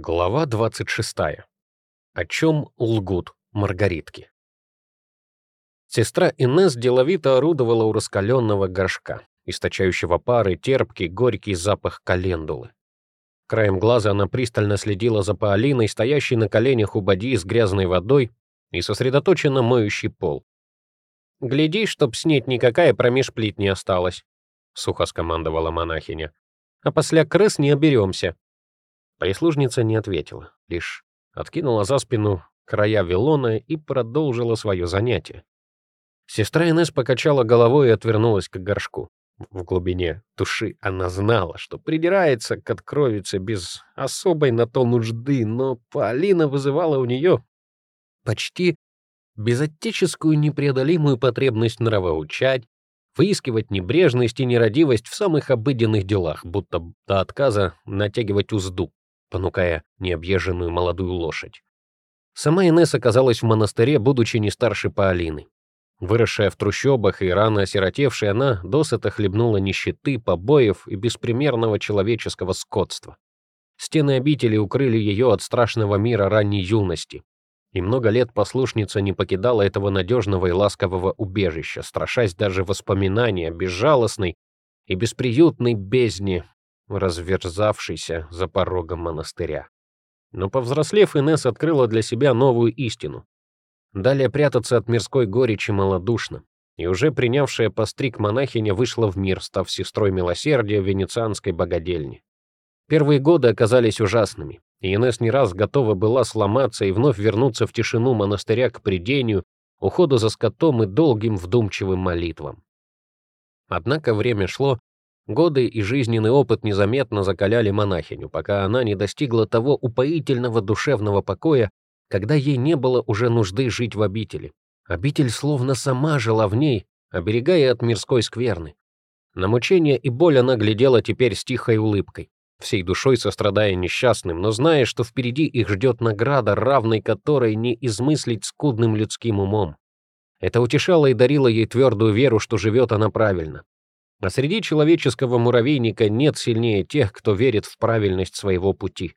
Глава 26. О чем лгут маргаритки. Сестра Инесс деловито орудовала у раскаленного горшка, источающего пары терпкий, горький запах календулы. Краем глаза она пристально следила за Паолиной, стоящей на коленях у боди с грязной водой и сосредоточенно моющий пол. «Гляди, чтоб снеть никакая промеж плит не осталась», — сухо скомандовала монахиня. «А после крыс не оберемся». Прислужница не ответила, лишь откинула за спину края вилона и продолжила свое занятие. Сестра Инесс покачала головой и отвернулась к горшку. В глубине души она знала, что придирается к откровице без особой на то нужды, но Полина вызывала у нее почти безотеческую непреодолимую потребность нравоучать, выискивать небрежность и нерадивость в самых обыденных делах, будто до отказа натягивать узду понукая необъезженную молодую лошадь. Сама Инесс оказалась в монастыре, будучи не старше Паолины. Выросшая в трущобах и рано осиротевшая, она досыта хлебнула нищеты, побоев и беспримерного человеческого скотства. Стены обители укрыли ее от страшного мира ранней юности, и много лет послушница не покидала этого надежного и ласкового убежища, страшась даже воспоминания о безжалостной и бесприютной бездне, разверзавшийся за порогом монастыря. Но повзрослев, Инесс открыла для себя новую истину. Далее прятаться от мирской горечи малодушно, и уже принявшая постриг монахиня вышла в мир, став сестрой милосердия в венецианской богадельне. Первые годы оказались ужасными, и Инесс не раз готова была сломаться и вновь вернуться в тишину монастыря к придению, уходу за скотом и долгим вдумчивым молитвам. Однако время шло, Годы и жизненный опыт незаметно закаляли монахиню, пока она не достигла того упоительного душевного покоя, когда ей не было уже нужды жить в обители. Обитель словно сама жила в ней, оберегая от мирской скверны. На мучения и боль она глядела теперь с тихой улыбкой, всей душой сострадая несчастным, но зная, что впереди их ждет награда, равной которой не измыслить скудным людским умом. Это утешало и дарило ей твердую веру, что живет она правильно, а среди человеческого муравейника нет сильнее тех, кто верит в правильность своего пути.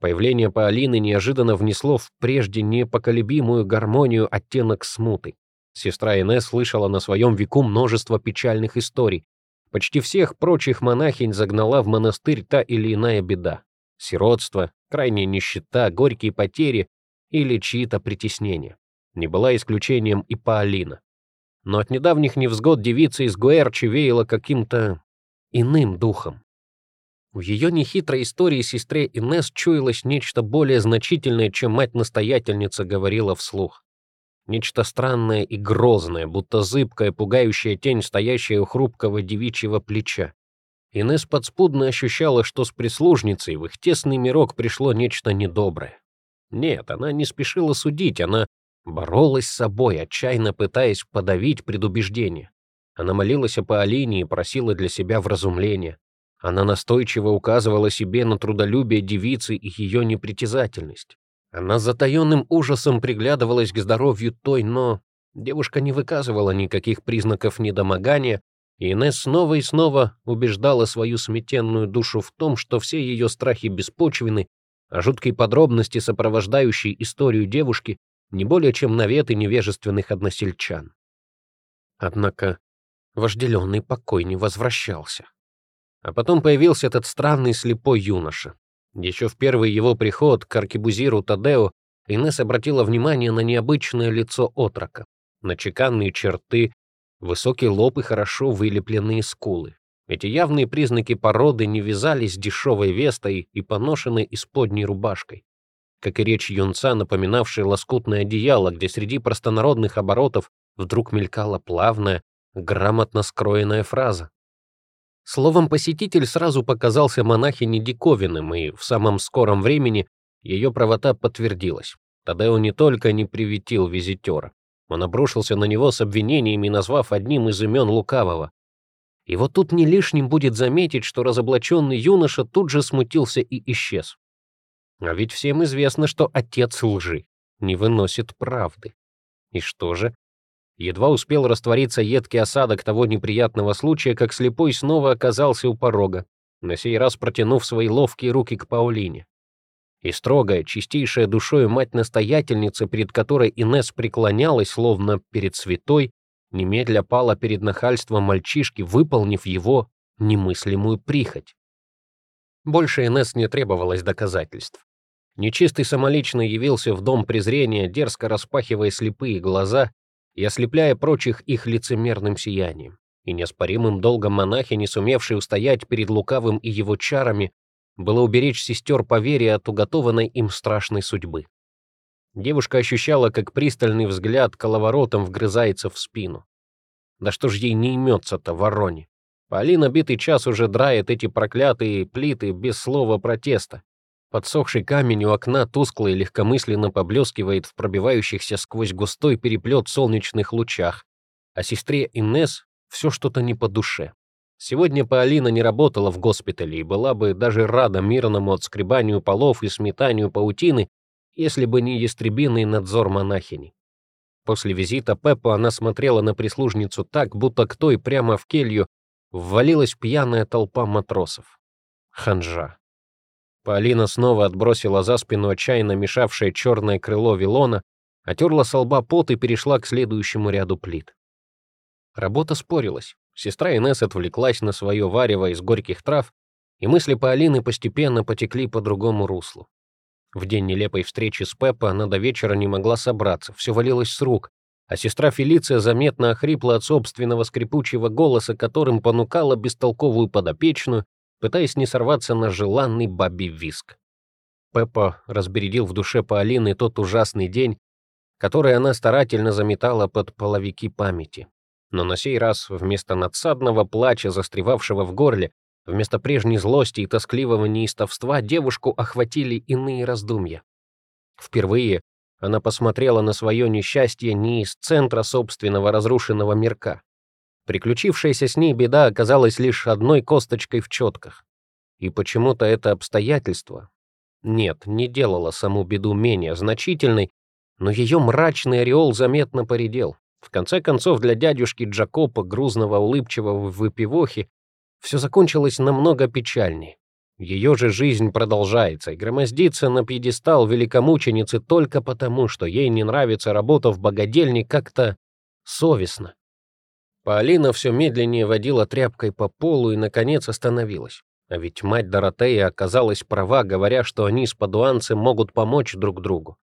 Появление Паолины неожиданно внесло в прежде непоколебимую гармонию оттенок смуты. Сестра Инесс слышала на своем веку множество печальных историй. Почти всех прочих монахинь загнала в монастырь та или иная беда. Сиротство, крайняя нищета, горькие потери или чьи-то притеснения. Не была исключением и Паолина но от недавних невзгод девица из Гуэрчи веяла каким-то иным духом. В ее нехитрой истории сестре Инес чуялось нечто более значительное, чем мать-настоятельница говорила вслух. Нечто странное и грозное, будто зыбкая, пугающая тень, стоящая у хрупкого девичьего плеча. Инес подспудно ощущала, что с прислужницей в их тесный мирок пришло нечто недоброе. Нет, она не спешила судить, она Боролась с собой, отчаянно пытаясь подавить предубеждение. Она молилась о Паолине и просила для себя вразумления. Она настойчиво указывала себе на трудолюбие девицы и ее непритязательность. Она с затаенным ужасом приглядывалась к здоровью той, но девушка не выказывала никаких признаков недомогания, и Инесс снова и снова убеждала свою сметенную душу в том, что все ее страхи беспочвены, а жуткие подробности, сопровождающие историю девушки, не более чем наветы невежественных односельчан. Однако вожделенный покой не возвращался. А потом появился этот странный слепой юноша. Еще в первый его приход к аркебузиру Тадео Инесс обратила внимание на необычное лицо отрока, на чеканные черты, высокий лоб и хорошо вылепленные скулы. Эти явные признаки породы не вязались с дешевой вестой и поношенной исподней рубашкой как и речь юнца, напоминавшая лоскутное одеяло, где среди простонародных оборотов вдруг мелькала плавная, грамотно скроенная фраза. Словом, посетитель сразу показался монахине диковинным, и в самом скором времени ее правота подтвердилась. Тадео не только не приветил визитера, он обрушился на него с обвинениями, назвав одним из имен лукавого. И вот тут не лишним будет заметить, что разоблаченный юноша тут же смутился и исчез. А ведь всем известно, что отец лжи не выносит правды. И что же? Едва успел раствориться едкий осадок того неприятного случая, как слепой снова оказался у порога, на сей раз протянув свои ловкие руки к Паулине. И строгая, чистейшая душою мать-настоятельница, перед которой Инес преклонялась, словно перед святой, немедля пала перед нахальством мальчишки, выполнив его немыслимую прихоть. Больше Инес не требовалось доказательств. Нечистый самолично явился в дом презрения, дерзко распахивая слепые глаза и ослепляя прочих их лицемерным сиянием. И неоспоримым долгом монахи, не сумевшей устоять перед лукавым и его чарами, было уберечь сестер по вере от уготованной им страшной судьбы. Девушка ощущала, как пристальный взгляд коловоротом вгрызается в спину. Да что ж ей не имется-то, вороне? Полина битый час уже драет эти проклятые плиты без слова протеста. Подсохший камень у окна тускло и легкомысленно поблескивает в пробивающихся сквозь густой переплет солнечных лучах, а сестре Инес все что-то не по душе. Сегодня Полина не работала в госпитале и была бы даже рада мирному отскребанию полов и сметанию паутины, если бы не ястребиный надзор монахини. После визита Пеппа она смотрела на прислужницу так, будто к той прямо в келью ввалилась пьяная толпа матросов. Ханжа. Полина снова отбросила за спину отчаянно мешавшее черное крыло вилона, отерла со лба пот и перешла к следующему ряду плит. Работа спорилась. Сестра Инесс отвлеклась на свое варево из горьких трав, и мысли Полины постепенно потекли по другому руслу. В день нелепой встречи с Пеппо она до вечера не могла собраться, все валилось с рук, а сестра Фелиция заметно охрипла от собственного скрипучего голоса, которым понукала бестолковую подопечную, пытаясь не сорваться на желанный бабий виск. Пеппа разбередил в душе Полины тот ужасный день, который она старательно заметала под половики памяти. Но на сей раз вместо надсадного плача, застревавшего в горле, вместо прежней злости и тоскливого неистовства девушку охватили иные раздумья. Впервые она посмотрела на свое несчастье не из центра собственного разрушенного мирка, Приключившаяся с ней беда оказалась лишь одной косточкой в четках. И почему-то это обстоятельство, нет, не делало саму беду менее значительной, но ее мрачный ореол заметно поредел. В конце концов, для дядюшки Джакопа, грузного, улыбчивого в выпивохе, все закончилось намного печальнее. Ее же жизнь продолжается и громоздится на пьедестал великомученицы только потому, что ей не нравится работа в богадельне как-то совестно. Полина все медленнее водила тряпкой по полу и, наконец, остановилась. А ведь мать Доротея оказалась права, говоря, что они с падуанцем могут помочь друг другу.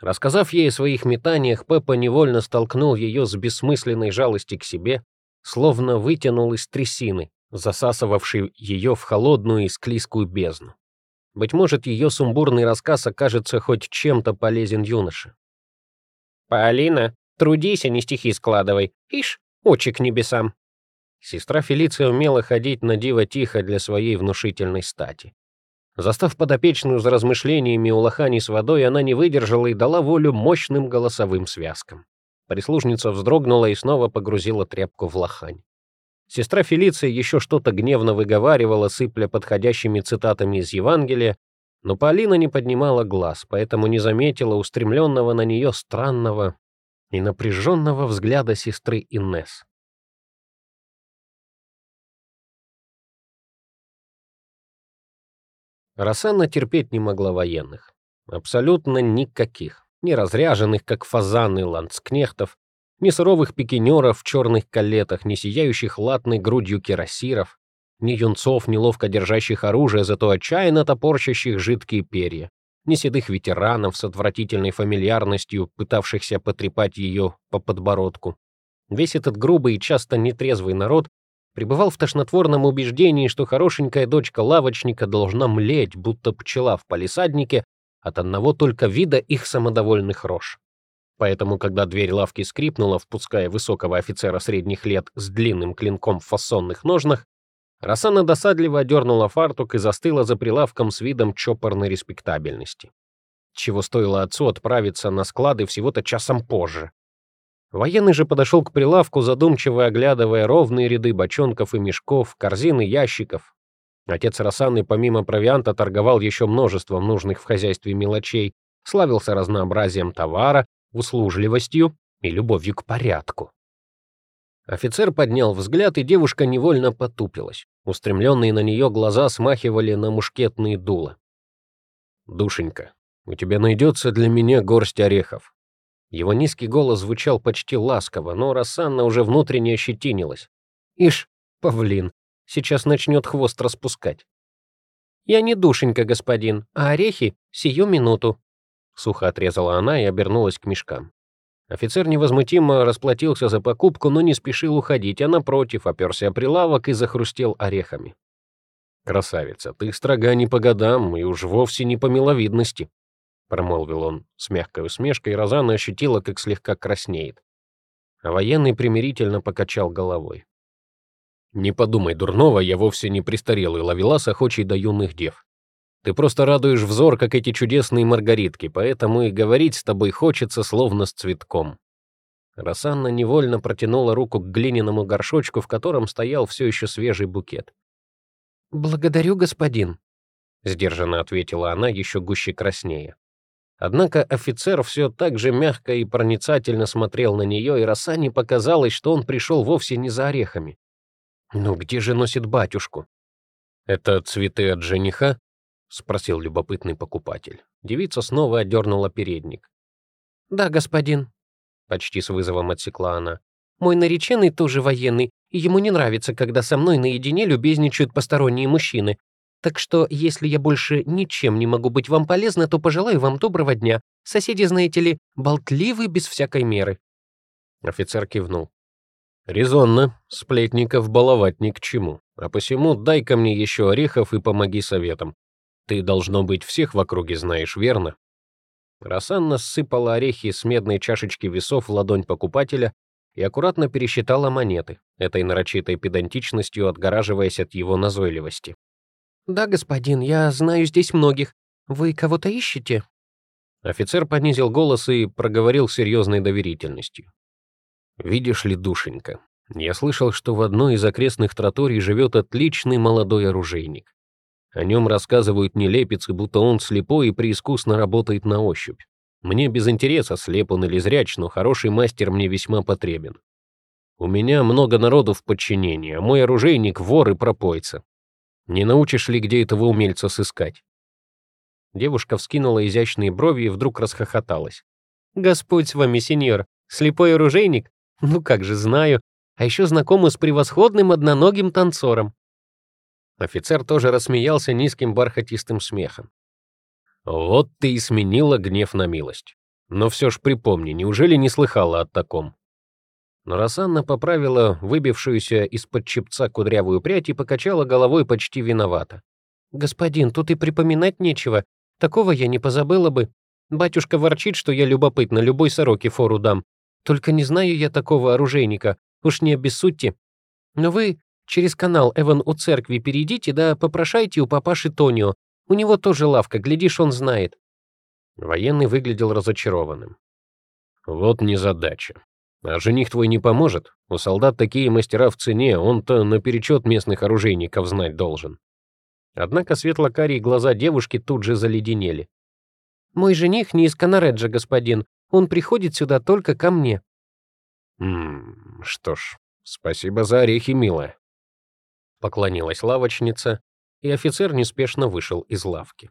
Рассказав ей о своих метаниях, Пеппа невольно столкнул ее с бессмысленной жалости к себе, словно вытянул из трясины, засасывавшей ее в холодную и склизкую бездну. Быть может, ее сумбурный рассказ окажется хоть чем-то полезен юноше. «Полина, трудись, а не стихи складывай. Ишь, Очи к небесам. Сестра Фелиция умела ходить на диво тихо для своей внушительной стати. Застав подопечную за размышлениями у лохани с водой, она не выдержала и дала волю мощным голосовым связкам. Прислужница вздрогнула и снова погрузила тряпку в лохань. Сестра Фелиция еще что-то гневно выговаривала, сыпля подходящими цитатами из Евангелия, но Полина не поднимала глаз, поэтому не заметила устремленного на нее странного и напряженного взгляда сестры Иннес. Рассанна терпеть не могла военных. Абсолютно никаких. Ни разряженных, как фазаны ландскнехтов, ни суровых пикинеров в черных калетах, ни сияющих латной грудью кирасиров, ни юнцов, неловко держащих оружие, зато отчаянно топорщащих жидкие перья, ни седых ветеранов с отвратительной фамильярностью, пытавшихся потрепать ее по подбородку. Весь этот грубый и часто нетрезвый народ пребывал в тошнотворном убеждении, что хорошенькая дочка лавочника должна млеть, будто пчела в палисаднике, от одного только вида их самодовольных рож. Поэтому, когда дверь лавки скрипнула, впуская высокого офицера средних лет с длинным клинком в фасонных ножнах, Рассана досадливо одернула фартук и застыла за прилавком с видом чопорной респектабельности. Чего стоило отцу отправиться на склады всего-то часом позже. Военный же подошел к прилавку, задумчиво оглядывая ровные ряды бочонков и мешков, корзин и ящиков. Отец Рассаны помимо провианта торговал еще множеством нужных в хозяйстве мелочей, славился разнообразием товара, услужливостью и любовью к порядку. Офицер поднял взгляд, и девушка невольно потупилась. Устремленные на нее глаза смахивали на мушкетные дула. «Душенька, у тебя найдется для меня горсть орехов». Его низкий голос звучал почти ласково, но Рассанна уже внутренне ощетинилась. «Ишь, павлин, сейчас начнет хвост распускать». «Я не душенька, господин, а орехи сию минуту», — сухо отрезала она и обернулась к мешкам. Офицер невозмутимо расплатился за покупку, но не спешил уходить, а напротив оперся о прилавок и захрустел орехами. «Красавица, ты строга не по годам и уж вовсе не по миловидности», — промолвил он с мягкой усмешкой, и Розанна ощутила, как слегка краснеет. А военный примирительно покачал головой. «Не подумай дурного, я вовсе не престарелый ловелас, охочий до юных дев. Ты просто радуешь взор, как эти чудесные маргаритки, поэтому и говорить с тобой хочется, словно с цветком». Рассанна невольно протянула руку к глиняному горшочку, в котором стоял все еще свежий букет. «Благодарю, господин», — сдержанно ответила она, еще гуще краснее. Однако офицер все так же мягко и проницательно смотрел на нее, и Рассане показалось, что он пришел вовсе не за орехами. «Ну где же носит батюшку?» «Это цветы от жениха?» — спросил любопытный покупатель. Девица снова отдернула передник. «Да, господин», — почти с вызовом отсекла она. «Мой нареченный тоже военный, и ему не нравится, когда со мной наедине любезничают посторонние мужчины. Так что, если я больше ничем не могу быть вам полезна, то пожелаю вам доброго дня. Соседи, знаете ли, болтливы без всякой меры». Офицер кивнул. «Резонно. Сплетников баловать ни к чему. А посему дай-ка мне еще орехов и помоги советом. Ты, должно быть, всех в округе знаешь, верно?» Рассанна сыпала орехи с медной чашечки весов в ладонь покупателя и аккуратно пересчитала монеты, этой нарочитой педантичностью отгораживаясь от его назойливости. «Да, господин, я знаю здесь многих. Вы кого-то ищете?» Офицер понизил голос и проговорил серьезной доверительностью. «Видишь ли, душенька, я слышал, что в одной из окрестных троторий живет отличный молодой оружейник. О нем рассказывают нелепицы, будто он слепой и преискусно работает на ощупь. Мне без интереса, слеп он или зряч, но хороший мастер мне весьма потребен. У меня много народу в подчинении, а мой оружейник — вор и пропойца. Не научишь ли, где этого умельца сыскать?» Девушка вскинула изящные брови и вдруг расхохоталась. «Господь с вами, сеньор, слепой оружейник? Ну как же, знаю. А еще знакомы с превосходным одноногим танцором. Офицер тоже рассмеялся низким бархатистым смехом. «Вот ты и сменила гнев на милость. Но все ж припомни, неужели не слыхала о таком?» Но Рассанна поправила выбившуюся из-под чепца кудрявую прядь и покачала головой почти виновата. «Господин, тут и припоминать нечего. Такого я не позабыла бы. Батюшка ворчит, что я любопытна, любой сороке фору дам. Только не знаю я такого оружейника, уж не обессудьте. Но вы Через канал Эван у церкви перейдите, да попрошайте у папаши Тонио. У него тоже лавка, глядишь, он знает». Военный выглядел разочарованным. «Вот незадача. А жених твой не поможет? У солдат такие мастера в цене, он-то наперечет местных оружейников знать должен». Однако светло-карие глаза девушки тут же заледенели. «Мой жених не из Канареджа, господин. Он приходит сюда только ко мне». «Ммм, что ж, спасибо за орехи, милая. Поклонилась лавочница, и офицер неспешно вышел из лавки.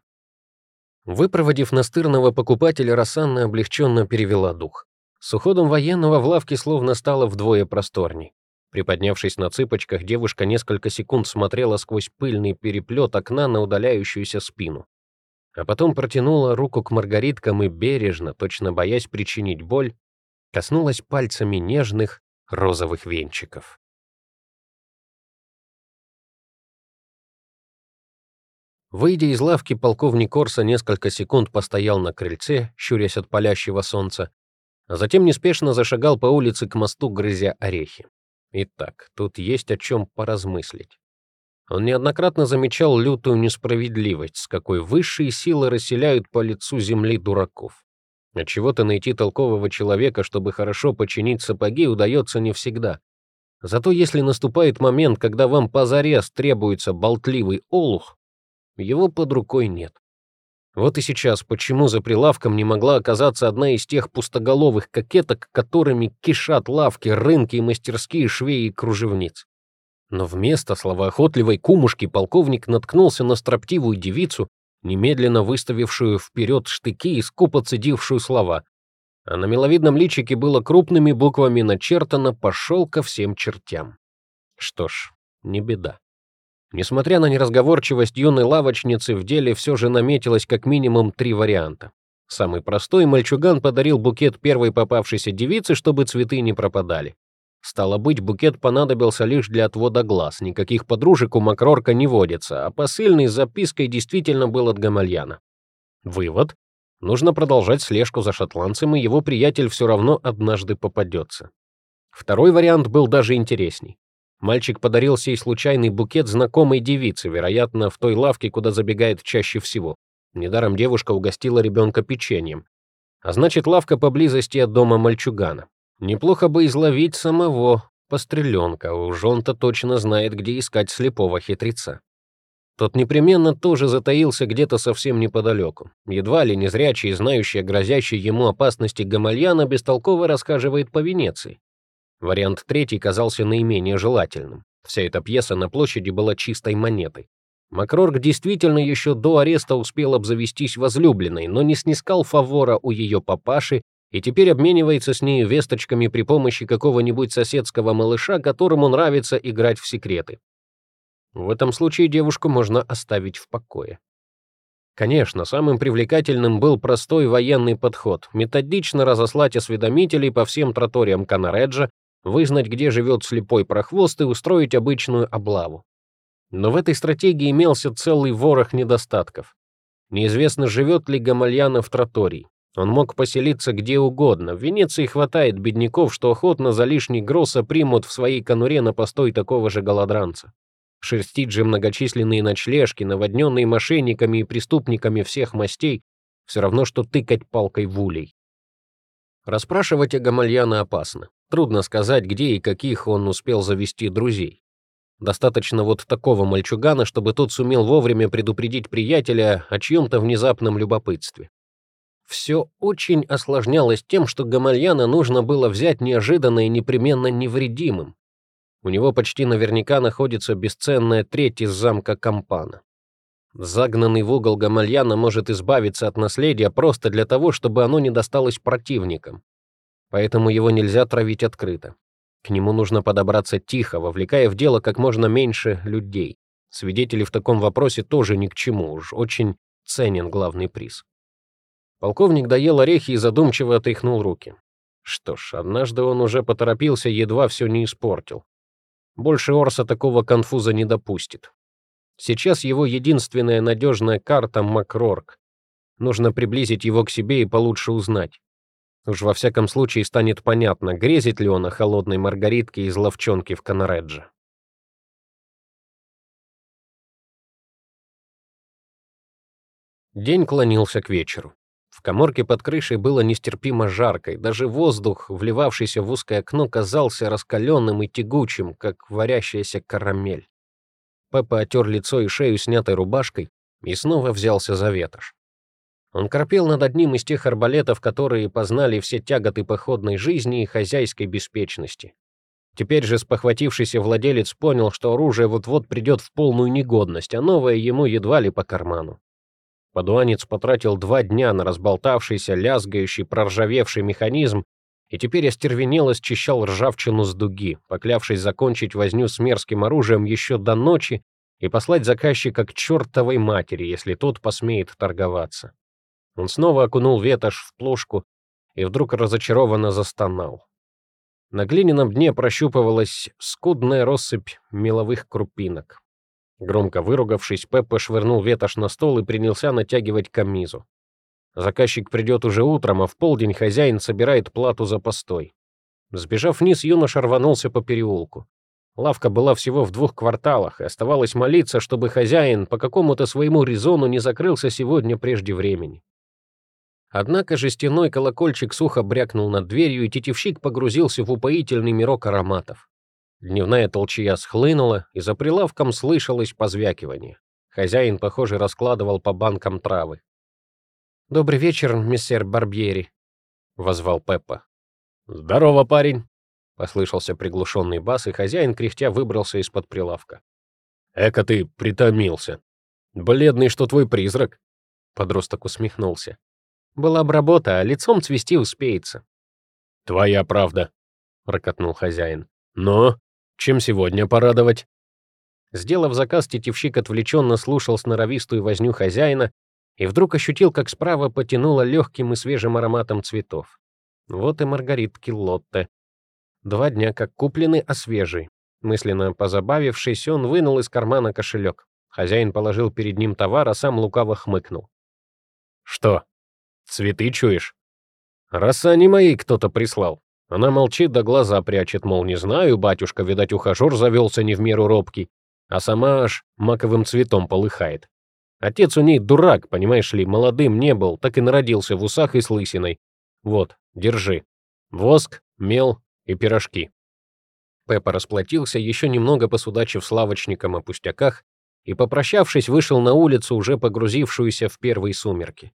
Выпроводив настырного покупателя, Рассанна облегченно перевела дух. С уходом военного в лавке словно стало вдвое просторней. Приподнявшись на цыпочках, девушка несколько секунд смотрела сквозь пыльный переплет окна на удаляющуюся спину. А потом протянула руку к маргариткам и бережно, точно боясь причинить боль, коснулась пальцами нежных розовых венчиков. Выйдя из лавки, полковник Корса несколько секунд постоял на крыльце, щурясь от палящего солнца, а затем неспешно зашагал по улице к мосту, грызя орехи. Итак, тут есть о чем поразмыслить. Он неоднократно замечал лютую несправедливость, с какой высшие силы расселяют по лицу земли дураков. Отчего-то найти толкового человека, чтобы хорошо починить сапоги, удается не всегда. Зато если наступает момент, когда вам позарез требуется болтливый олух, его под рукой нет. Вот и сейчас, почему за прилавком не могла оказаться одна из тех пустоголовых кокеток, которыми кишат лавки, рынки и мастерские швей и кружевниц. Но вместо словоохотливой кумушки полковник наткнулся на строптивую девицу, немедленно выставившую вперед штыки и скупо цедившую слова. А на миловидном личике было крупными буквами начертано «пошел ко всем чертям». Что ж, не беда. Несмотря на неразговорчивость юной лавочницы, в деле все же наметилось как минимум три варианта. Самый простой мальчуган подарил букет первой попавшейся девице, чтобы цветы не пропадали. Стало быть, букет понадобился лишь для отвода глаз, никаких подружек у Макрорка не водится, а посыльный с запиской действительно был от Гамальяна. Вывод. Нужно продолжать слежку за шотландцем, и его приятель все равно однажды попадется. Второй вариант был даже интересней. Мальчик подарил сей случайный букет знакомой девице, вероятно, в той лавке, куда забегает чаще всего. Недаром девушка угостила ребенка печеньем. А значит, лавка поблизости от дома мальчугана. Неплохо бы изловить самого постреленка, уж он-то точно знает, где искать слепого хитреца. Тот непременно тоже затаился где-то совсем неподалеку. Едва ли незрячий, знающий о грозящей ему опасности Гамальяна, бестолково рассказывает по Венеции. Вариант третий казался наименее желательным. Вся эта пьеса на площади была чистой монетой. Макрорг действительно еще до ареста успел обзавестись возлюбленной, но не снискал фавора у ее папаши и теперь обменивается с ней весточками при помощи какого-нибудь соседского малыша, которому нравится играть в секреты. В этом случае девушку можно оставить в покое. Конечно, самым привлекательным был простой военный подход — методично разослать осведомителей по всем троториям Канареджа, вызнать, где живет слепой прохвост и устроить обычную облаву. Но в этой стратегии имелся целый ворох недостатков. Неизвестно, живет ли Гамальяна в тротории. Он мог поселиться где угодно. В Венеции хватает бедняков, что охотно за лишний гроса примут в своей конуре на постой такого же голодранца. Шерстить же многочисленные ночлежки, наводненные мошенниками и преступниками всех мастей, все равно, что тыкать палкой в улей. Расспрашивать о Гамальяна опасно. Трудно сказать, где и каких он успел завести друзей. Достаточно вот такого мальчугана, чтобы тот сумел вовремя предупредить приятеля о чьем-то внезапном любопытстве. Все очень осложнялось тем, что Гамальяна нужно было взять неожиданно и непременно невредимым. У него почти наверняка находится бесценная треть из замка Кампана. Загнанный в угол Гамальяна может избавиться от наследия просто для того, чтобы оно не досталось противникам. Поэтому его нельзя травить открыто. К нему нужно подобраться тихо, вовлекая в дело как можно меньше людей. Свидетели в таком вопросе тоже ни к чему, уж очень ценен главный приз. Полковник доел орехи и задумчиво отряхнул руки. Что ж, однажды он уже поторопился, едва все не испортил. Больше Орса такого конфуза не допустит. Сейчас его единственная надежная карта — Макрорк. Нужно приблизить его к себе и получше узнать. Уж во всяком случае станет понятно, грезит ли он о холодной маргаритке из ловчонки в Канаредже. День клонился к вечеру. В коморке под крышей было нестерпимо жарко, и даже воздух, вливавшийся в узкое окно, казался раскаленным и тягучим, как варящаяся карамель. Пеппа отер лицо и шею снятой рубашкой и снова взялся за ветошь. Он корпел над одним из тех арбалетов, которые познали все тяготы походной жизни и хозяйской беспечности. Теперь же спохватившийся владелец понял, что оружие вот-вот придет в полную негодность, а новое ему едва ли по карману. Подуанец потратил два дня на разболтавшийся, лязгающий, проржавевший механизм, и теперь остервенело счищал ржавчину с дуги, поклявшись закончить возню с мерзким оружием еще до ночи и послать заказчика к чертовой матери, если тот посмеет торговаться. Он снова окунул ветошь в плошку и вдруг разочарованно застонал. На глиняном дне прощупывалась скудная россыпь меловых крупинок. Громко выругавшись, Пеппа швырнул ветошь на стол и принялся натягивать камизу. Заказчик придет уже утром, а в полдень хозяин собирает плату за постой. Сбежав вниз, юноша рванулся по переулку. Лавка была всего в двух кварталах, и оставалось молиться, чтобы хозяин по какому-то своему резону не закрылся сегодня прежде времени. Однако жестяной колокольчик сухо брякнул над дверью, и тетивщик погрузился в упоительный мирок ароматов. Дневная толчья схлынула, и за прилавком слышалось позвякивание. Хозяин, похоже, раскладывал по банкам травы. «Добрый вечер, мистер Барбьери», — возвал Пеппа. «Здорово, парень», — послышался приглушенный бас, и хозяин, кряхтя, выбрался из-под прилавка. «Эка ты притомился. Бледный, что твой призрак. Подросток усмехнулся. Была бы работа, а лицом цвести успеется. Твоя правда, прокатнул хозяин. Но чем сегодня порадовать? Сделав заказ, тетивщик отвлеченно слушал сноровистую возню хозяина и вдруг ощутил, как справа потянуло легким и свежим ароматом цветов. Вот и маргаритки Лотте. Два дня как куплены, а свежие. Мысленно позабавившись, он вынул из кармана кошелек. Хозяин положил перед ним товар, а сам лукаво хмыкнул. «Что, цветы чуешь?» «Роса не мои кто-то прислал». Она молчит, да глаза прячет, мол, не знаю, батюшка, видать, ухажер завелся не в меру робкий, а сама аж маковым цветом полыхает. Отец у ней дурак, понимаешь ли, молодым не был, так и народился в усах и с лысиной. Вот, держи. Воск, мел и пирожки. Пеппа расплатился, еще немного посудачив с лавочником о пустяках, и, попрощавшись, вышел на улицу, уже погрузившуюся в первые сумерки.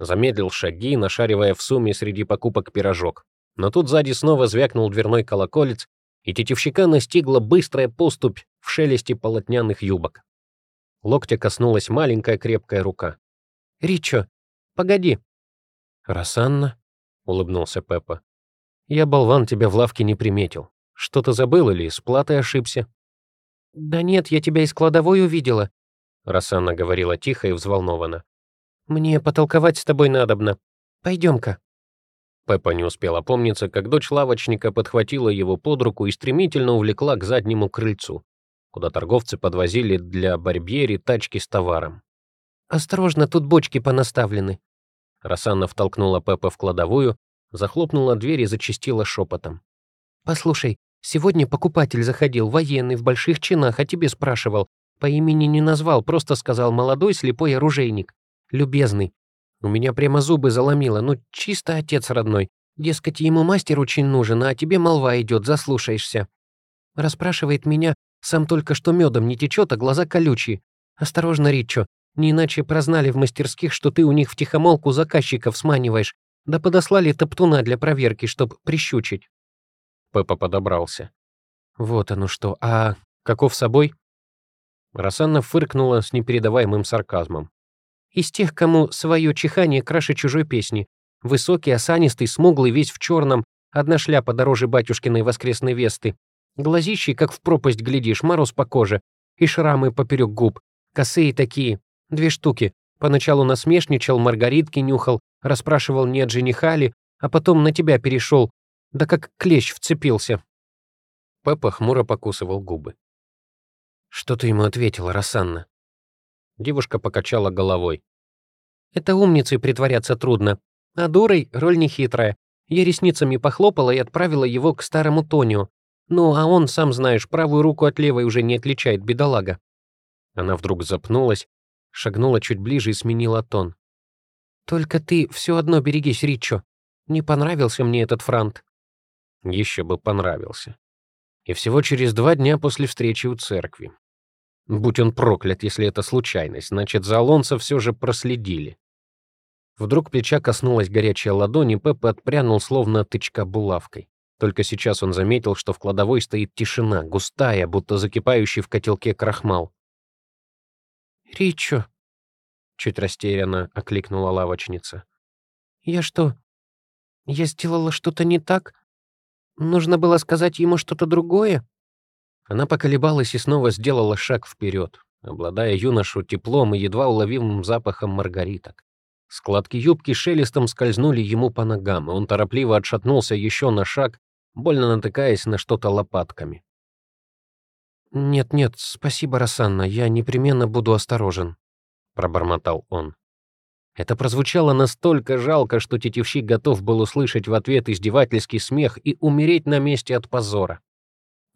Замедлил шаги, нашаривая в сумме среди покупок пирожок. Но тут сзади снова звякнул дверной колоколец, и тетивщика настигла быстрая поступь в шелесте полотняных юбок. Локтя коснулась маленькая крепкая рука. «Ричо, погоди!» «Рассанна?» — улыбнулся Пеппа. «Я, болван, тебя в лавке не приметил. Что-то забыл или с платой ошибся?» «Да нет, я тебя из кладовой увидела», — Рассанна говорила тихо и взволнованно. «Мне потолковать с тобой надобно. Пойдем-ка». Пеппа не успел опомниться, как дочь лавочника подхватила его под руку и стремительно увлекла к заднему крыльцу, куда торговцы подвозили для барьери тачки с товаром. «Осторожно, тут бочки понаставлены». Рассанна втолкнула Пеппа в кладовую, захлопнула дверь и зачастила шепотом. «Послушай, сегодня покупатель заходил, военный, в больших чинах, а тебе спрашивал. По имени не назвал, просто сказал молодой слепой оружейник. Любезный. У меня прямо зубы заломило, ну чисто отец родной. Дескать, ему мастер очень нужен, а тебе молва идет, заслушаешься. Расспрашивает меня, сам только что медом не течет, а глаза колючие. Осторожно, Ричо, не иначе прознали в мастерских, что ты у них в тихомолку заказчиков сманиваешь, да подослали топтуна для проверки, чтоб прищучить. Пеппа подобрался. Вот оно что, а каков собой? Рассанна фыркнула с непередаваемым сарказмом. Из тех, кому свое чихание краше чужой песни. Высокий, осанистый, смуглый, весь в черном, одна шляпа дороже батюшкиной воскресной весты. Глазищий, как в пропасть глядишь, мороз по коже. И шрамы поперек губ. Косые такие. Две штуки. Поначалу насмешничал, маргаритки нюхал, расспрашивал, нет жениха ли, а потом на тебя перешел, да как клещ вцепился. Пеппа хмуро покусывал губы. «Что ты ему ответила, Рассанна?» Девушка покачала головой. «Это умницей притворяться трудно, а дурой роль нехитрая. Я ресницами похлопала и отправила его к старому Тонио. Ну, а он, сам знаешь, правую руку от левой уже не отличает, бедолага». Она вдруг запнулась, шагнула чуть ближе и сменила тон. «Только ты все одно берегись, Ричо. Не понравился мне этот франт». Еще бы понравился. И всего через два дня после встречи у церкви. Будь он проклят, если это случайность, значит, за Алонсо все же проследили. Вдруг плеча коснулась горячая ладонь, и Пеппа отпрянул, словно тычка булавкой. Только сейчас он заметил, что в кладовой стоит тишина, густая, будто закипающий в котелке крахмал. «Ричо», — чуть растерянно окликнула лавочница. «Я что, я сделала что-то не так? Нужно было сказать ему что-то другое?» Она поколебалась и снова сделала шаг вперед, обладая юношу теплом и едва уловимым запахом маргариток. Складки юбки шелестом скользнули ему по ногам, и он торопливо отшатнулся еще на шаг, больно натыкаясь на что-то лопатками. «Нет-нет, спасибо, Рассанна, я непременно буду осторожен», — пробормотал он. Это прозвучало настолько жалко, что тетивщик готов был услышать в ответ издевательский смех и умереть на месте от позора.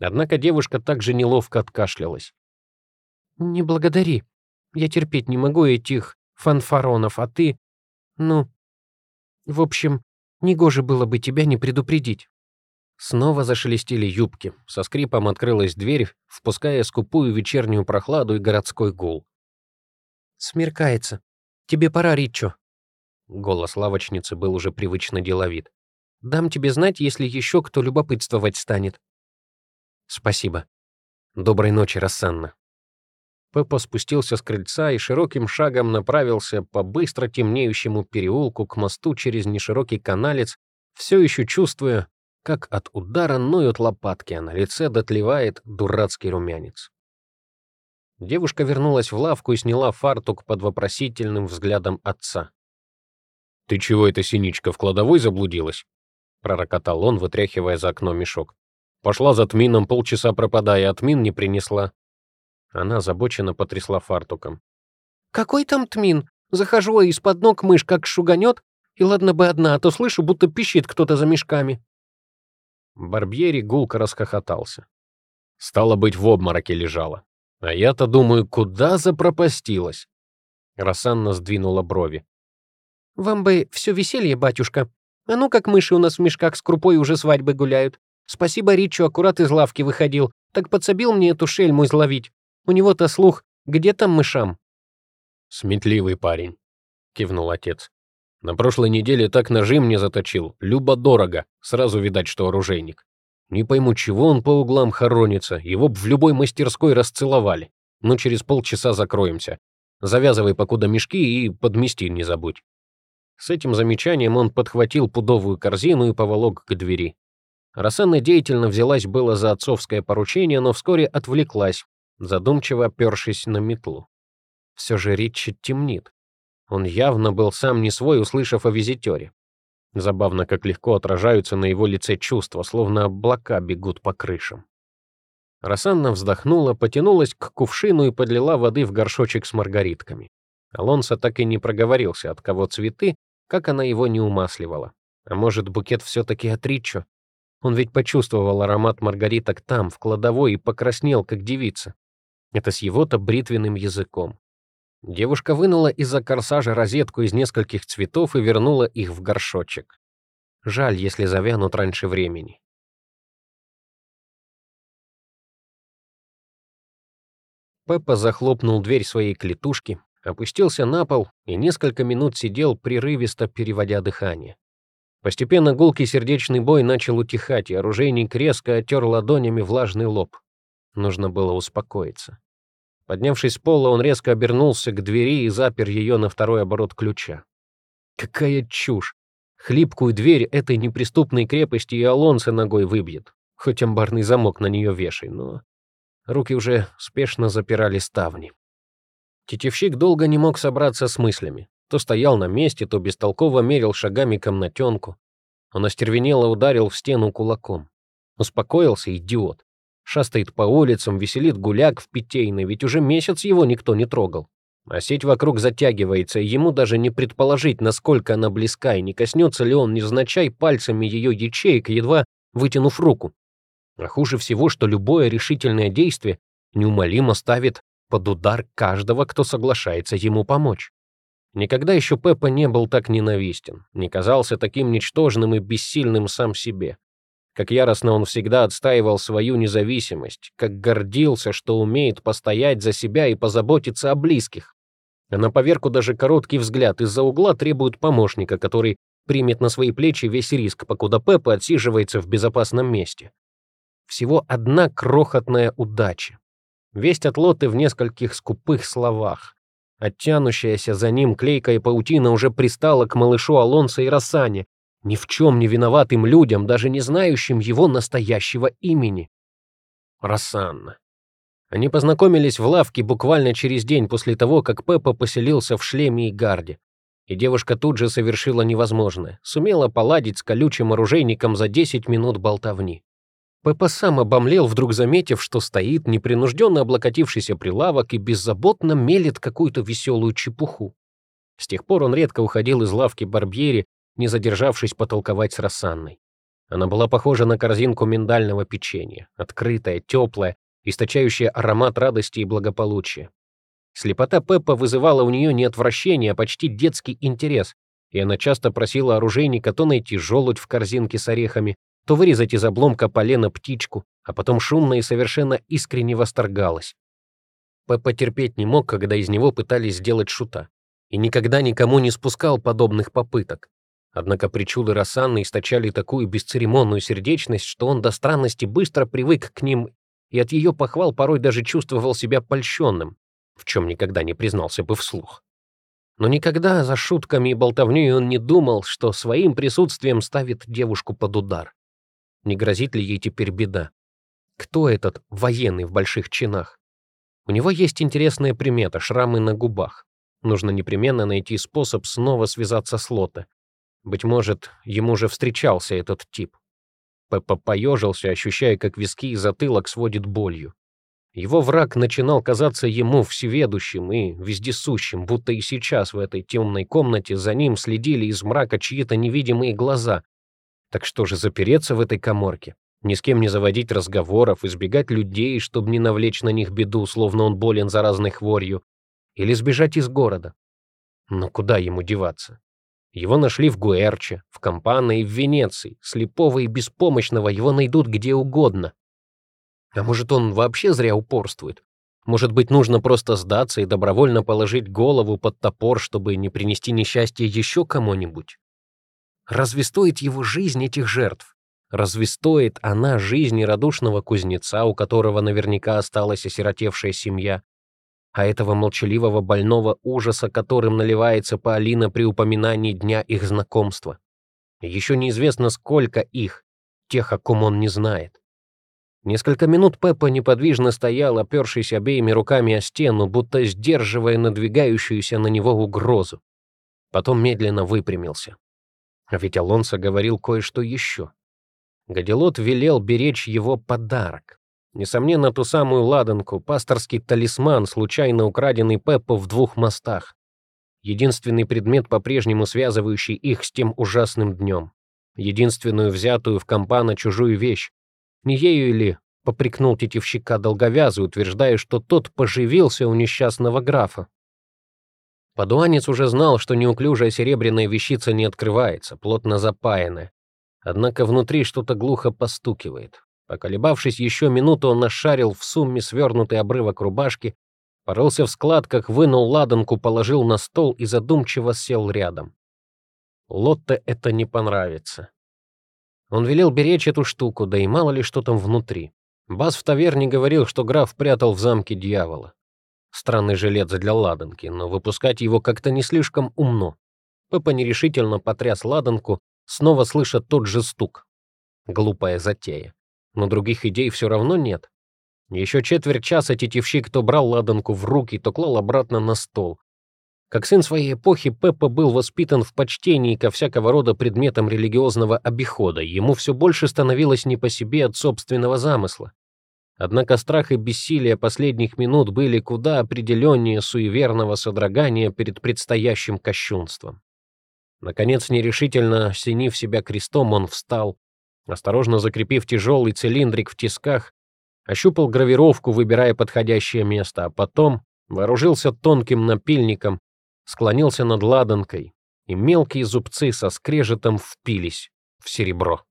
Однако девушка также неловко откашлялась. «Не благодари. Я терпеть не могу этих фанфаронов, а ты... Ну... В общем, негоже было бы тебя не предупредить». Снова зашелестели юбки. Со скрипом открылась дверь, впуская скупую вечернюю прохладу и городской гул. «Смеркается. Тебе пора, Ричо». Голос лавочницы был уже привычно деловит. «Дам тебе знать, если еще кто любопытствовать станет. Спасибо. Доброй ночи, Рассанна. Пеппа спустился с крыльца и широким шагом направился по быстро темнеющему переулку к мосту через неширокий каналец, все еще чувствуя, как от удара ноют лопатки, а на лице дотлевает дурацкий румянец. Девушка вернулась в лавку и сняла фартук под вопросительным взглядом отца. «Ты чего это, синичка, в кладовой заблудилась?» — пророкотал он, вытряхивая за окно мешок. «Пошла за тмином, полчаса пропадая, а тмин не принесла». Она озабоченно потрясла фартуком. «Какой там тмин? Захожу, а из-под ног мышь как шуганет, и ладно бы одна, а то слышу, будто пищит кто-то за мешками». Барбьери гулко расхохотался. Стало быть, в обмороке лежала. А я-то думаю, куда запропастилась? Рассанна сдвинула брови. «Вам бы все веселье, батюшка. А ну, как мыши у нас в мешках с крупой уже свадьбы гуляют. Спасибо Ричу, аккурат из лавки выходил. Так подсобил мне эту шельму изловить. У него-то слух, где там мышам?» «Сметливый парень», — кивнул отец. «На прошлой неделе так ножи мне заточил. Любо-дорого. Сразу видать, что оружейник. Не пойму, чего он по углам хоронится. Его б в любой мастерской расцеловали. Но через полчаса закроемся. Завязывай покуда мешки и подмести не забудь». С этим замечанием он подхватил пудовую корзину и поволок к двери. Рассанна деятельно взялась было за отцовское поручение, но вскоре отвлеклась, задумчиво опершись на метлу. Все же Ричард темнит. Он явно был сам не свой, услышав о визитере. Забавно, как легко отражаются на его лице чувства, словно облака бегут по крышам. Рассанна вздохнула, потянулась к кувшину и подлила воды в горшочек с маргаритками. Алонсо так и не проговорился, от кого цветы, как она его не умасливала. А может, букет все-таки от Ричо? Он ведь почувствовал аромат маргариток там, в кладовой, и покраснел, как девица. Это с его-то бритвенным языком. Девушка вынула из-за корсажа розетку из нескольких цветов и вернула их в горшочек. Жаль, если завянут раньше времени. Пеппа захлопнул дверь своей клетушки, опустился на пол и несколько минут сидел, прерывисто переводя дыхание. Постепенно гулкий сердечный бой начал утихать, и оружейник резко оттер ладонями влажный лоб. Нужно было успокоиться. Поднявшись с пола, он резко обернулся к двери и запер ее на второй оборот ключа. Какая чушь! Хлипкую дверь этой неприступной крепости и Алонсо ногой выбьет. Хоть амбарный замок на нее вешай, но... Руки уже спешно запирали ставни. Тетевщик долго не мог собраться с мыслями. То стоял на месте, то бестолково мерил шагами комнатенку. Он остервенело ударил в стену кулаком. Успокоился, идиот. Шастает по улицам, веселит гуляк в питейной, ведь уже месяц его никто не трогал. А сеть вокруг затягивается, и ему даже не предположить, насколько она близка, и не коснется ли он невзначай пальцами ее ячеек, едва вытянув руку. А хуже всего, что любое решительное действие неумолимо ставит под удар каждого, кто соглашается ему помочь. Никогда еще Пеппа не был так ненавистен, не казался таким ничтожным и бессильным сам себе. Как яростно он всегда отстаивал свою независимость, как гордился, что умеет постоять за себя и позаботиться о близких. А на поверку даже короткий взгляд из-за угла требует помощника, который примет на свои плечи весь риск, покуда Пеппа отсиживается в безопасном месте. Всего одна крохотная удача. Весть от Лоты в нескольких скупых словах. Оттянущаяся за ним клейкая паутина уже пристала к малышу Алонсо и Рассане, ни в чем не виноватым людям, даже не знающим его настоящего имени. Рассанна. Они познакомились в лавке буквально через день после того, как Пеппа поселился в шлеме и гарде. И девушка тут же совершила невозможное, сумела поладить с колючим оружейником за 10 минут болтовни. Пеппа сам обомлел, вдруг заметив, что стоит непринужденно облокотившийся прилавок и беззаботно мелет какую-то веселую чепуху. С тех пор он редко уходил из лавки Барбьери, не задержавшись потолковать с Рассанной. Она была похожа на корзинку миндального печенья, открытая, теплая, источающая аромат радости и благополучия. Слепота Пеппа вызывала у нее не отвращение, а почти детский интерес, и она часто просила оружейника то найти желудь в корзинке с орехами, то вырезать из обломка полена птичку, а потом шумно и совершенно искренне восторгалась. Пеппа терпеть не мог, когда из него пытались сделать шута, и никогда никому не спускал подобных попыток. Однако причуды Рассанны источали такую бесцеремонную сердечность, что он до странности быстро привык к ним и от ее похвал порой даже чувствовал себя польщенным. в чем никогда не признался бы вслух. Но никогда за шутками и болтовней он не думал, что своим присутствием ставит девушку под удар. Не грозит ли ей теперь беда? Кто этот военный в больших чинах? У него есть интересная примета — шрамы на губах. Нужно непременно найти способ снова связаться с Лотте. Быть может, ему же встречался этот тип. Пеппа поежился, ощущая, как виски и затылок сводит болью. Его враг начинал казаться ему всеведущим и вездесущим, будто и сейчас в этой темной комнате за ним следили из мрака чьи-то невидимые глаза. Так что же запереться в этой коморке? Ни с кем не заводить разговоров, избегать людей, чтобы не навлечь на них беду, словно он болен заразной хворью, или сбежать из города? Но куда ему деваться? Его нашли в Гуэрче, в Кампано и в Венеции. Слепого и беспомощного его найдут где угодно. А может, он вообще зря упорствует? Может быть, нужно просто сдаться и добровольно положить голову под топор, чтобы не принести несчастье еще кому-нибудь? Разве стоит его жизнь этих жертв? Разве стоит она жизни радушного кузнеца, у которого наверняка осталась осиротевшая семья, а этого молчаливого больного ужаса, которым наливается Паолина при упоминании дня их знакомства? Еще неизвестно, сколько их, тех, о ком он не знает. Несколько минут Пеппа неподвижно стоял, опершись обеими руками о стену, будто сдерживая надвигающуюся на него угрозу. Потом медленно выпрямился. А ведь Алонсо говорил кое-что еще. Гадилот велел беречь его подарок. Несомненно, ту самую ладанку, пасторский талисман, случайно украденный Пеппо в двух мостах. Единственный предмет, по-прежнему связывающий их с тем ужасным днем. Единственную взятую в компана чужую вещь, не ею или попрекнул тетивщика долговязый, утверждая, что тот поживился у несчастного графа. Подуанец уже знал, что неуклюжая серебряная вещица не открывается, плотно запаянная. Однако внутри что-то глухо постукивает. Поколебавшись еще минуту, он нашарил в сумме свернутый обрывок рубашки, порылся в складках, вынул ладанку, положил на стол и задумчиво сел рядом. Лотте это не понравится. Он велел беречь эту штуку, да и мало ли что там внутри. Бас в таверне говорил, что граф прятал в замке дьявола. Странный жилец для ладанки, но выпускать его как-то не слишком умно. Пеппа нерешительно потряс ладанку, снова слыша тот же стук. Глупая затея. Но других идей все равно нет. Еще четверть часа тетивщик то брал ладанку в руки, то клал обратно на стол. Как сын своей эпохи, Пеппа был воспитан в почтении ко всякого рода предметам религиозного обихода, ему все больше становилось не по себе от собственного замысла. Однако страх и бессилие последних минут были куда определеннее суеверного содрогания перед предстоящим кощунством. Наконец, нерешительно осенив себя крестом, он встал, осторожно закрепив тяжелый цилиндрик в тисках, ощупал гравировку, выбирая подходящее место, а потом вооружился тонким напильником, склонился над ладанкой, и мелкие зубцы со скрежетом впились в серебро.